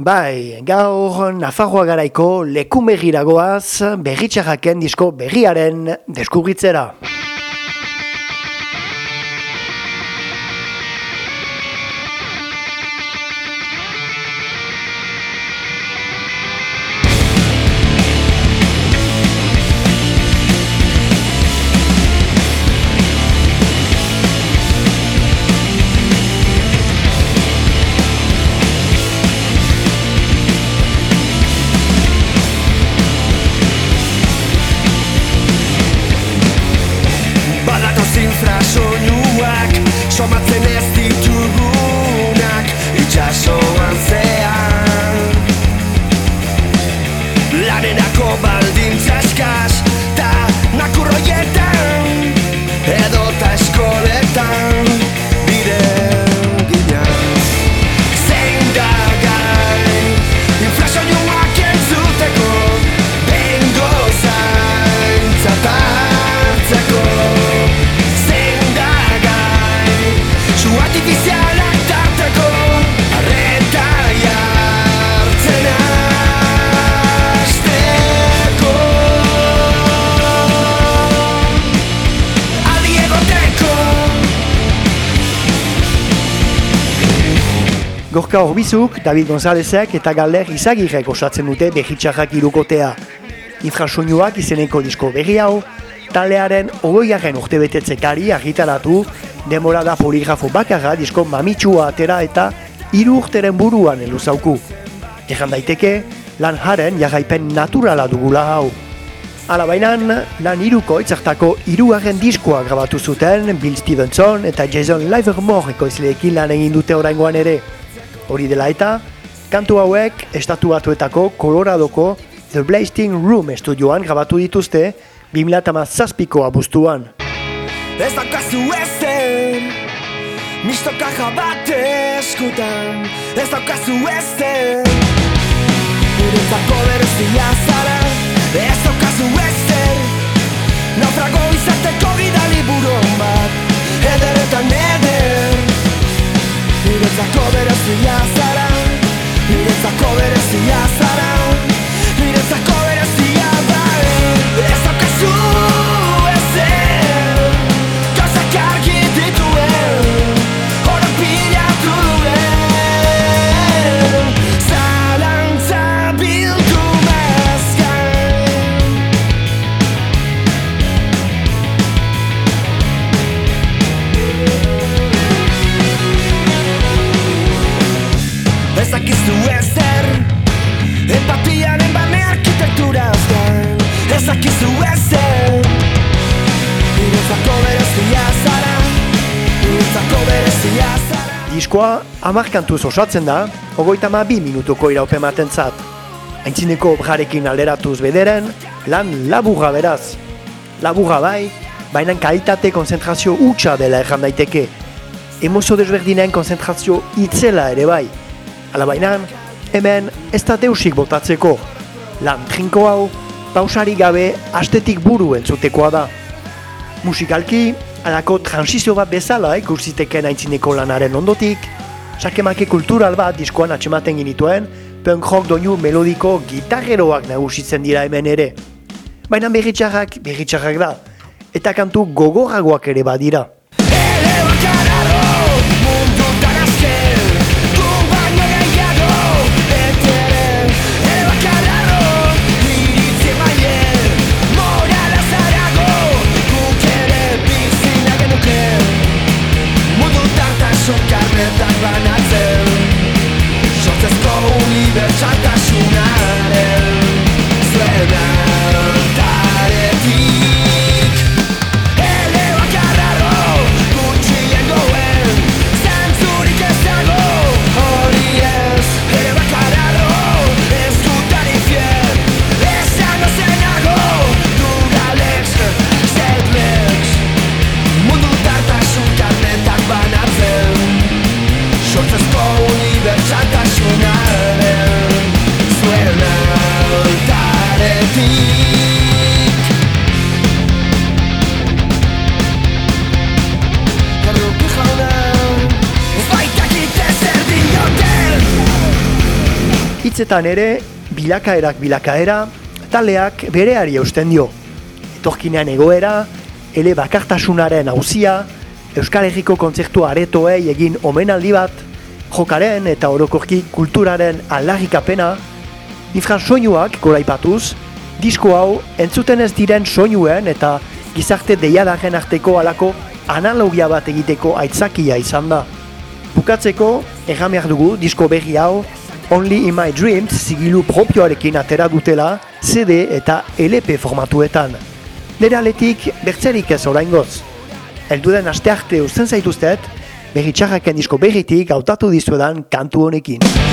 Bai, gaur Nafarroa garaiko lekumegiragoaz berritxarraken disko berriaren deskubritzera. Gorka Horbizuk, David Gonzalezek eta Galer Izagirrek osatzen dute behitxarrak irukotea. Infrasoinuak izeneko disko berri hau, talearen ogoiaren urte betetzekari argitaratu, demorada poligrafo bakarra disko mamitsua atera eta hiru urteren buruan eluzauku. Ejan daiteke, lan jaren jarraipen naturala dugula hau. Ala bainan, lan iruko itzartako iruaren diskoa grabatu zuten Bill Stevenson eta Jason Livermore ekoizleekin lan egin dute oraingoan ere. Hori dela eta, kantu hauek estatu batuetako Coloradoko The Blasting Room estudioan grabatu dituzte 2008ko abuztuan. Ez daukazu ezen, misto kaja bat eskutan, ez daukazu ezen, guretzako berezia zara, ez daukazu ezen, naufrago izateko gidali buron bat, ederetan eder, Niretzako berezia zara Niretzako berezia zara Diskoa amarkantuz osatzen da Ogoita ma bi minutuko iraupe maten zat Aintzineko objarekin alderatuz bederen Lan laburra beraz Laburra bai, baina kalitate konzentrazio utxa dela erran daiteke Emozio desberdinen konzentrazio itzela ere bai Ala bainan, hemen ez da deusik botatzeko. Lan trinko hau, pausari gabe astetik buru entzutekoa da. Musikalki, alako transizio bat bezala ikursiteken aintzineko lanaren ondotik, sakemake kultural bat diskoan atxematen ginituen, punk rock doinu melodiko gitarreroak nagusitzen dira hemen ere. Baina berritxarrak, berritxarrak da, eta kantu gogorragoak ere badira. Karnetak Hitzetan ere, bilakaerak bilakaera, taleak bereari eusten dio. Etorkinean egoera, ele bakartasunaren hauzia, Euskal Herriko kontzertu aretoei egin omenaldi bat, jokaren eta orokorki kulturaren aldarrikapena, infran soinuak goraipatuz, disko hau entzuten ez diren soinuen eta gizarte deiadaren arteko alako analogia bat egiteko aitzakia izan da. Bukatzeko, errameak dugu disko berri hau Only in my dreams zigilu propioarekin atera dutela CD eta LP formatuetan. Nere aletik bertzerik ez oraingoz. Elduden aste arte usten zaituztet, berri txarraken disko berritik hautatu dizuedan kantu honekin.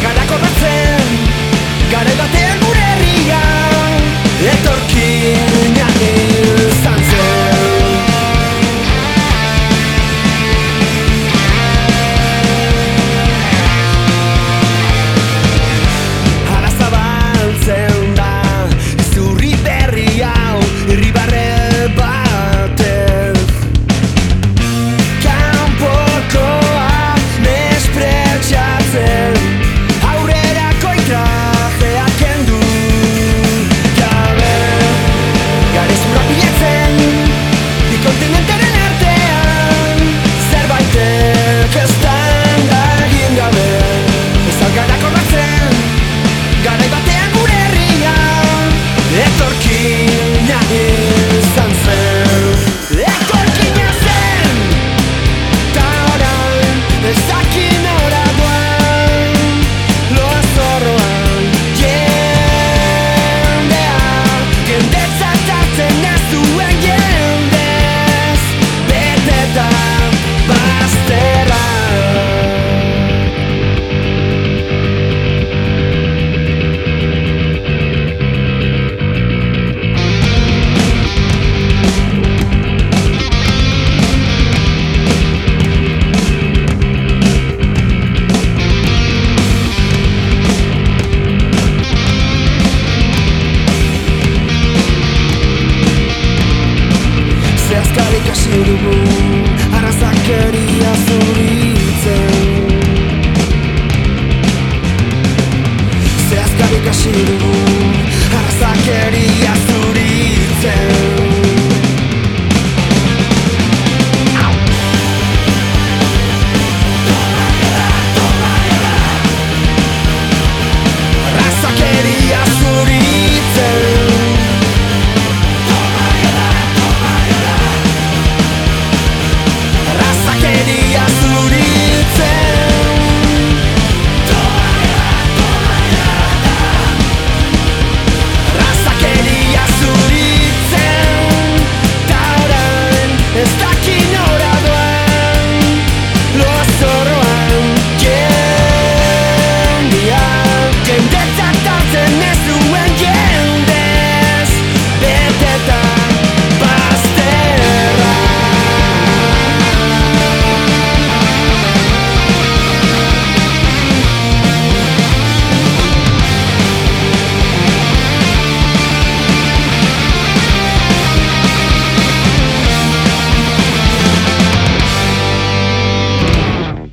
Ez algara る情けに休む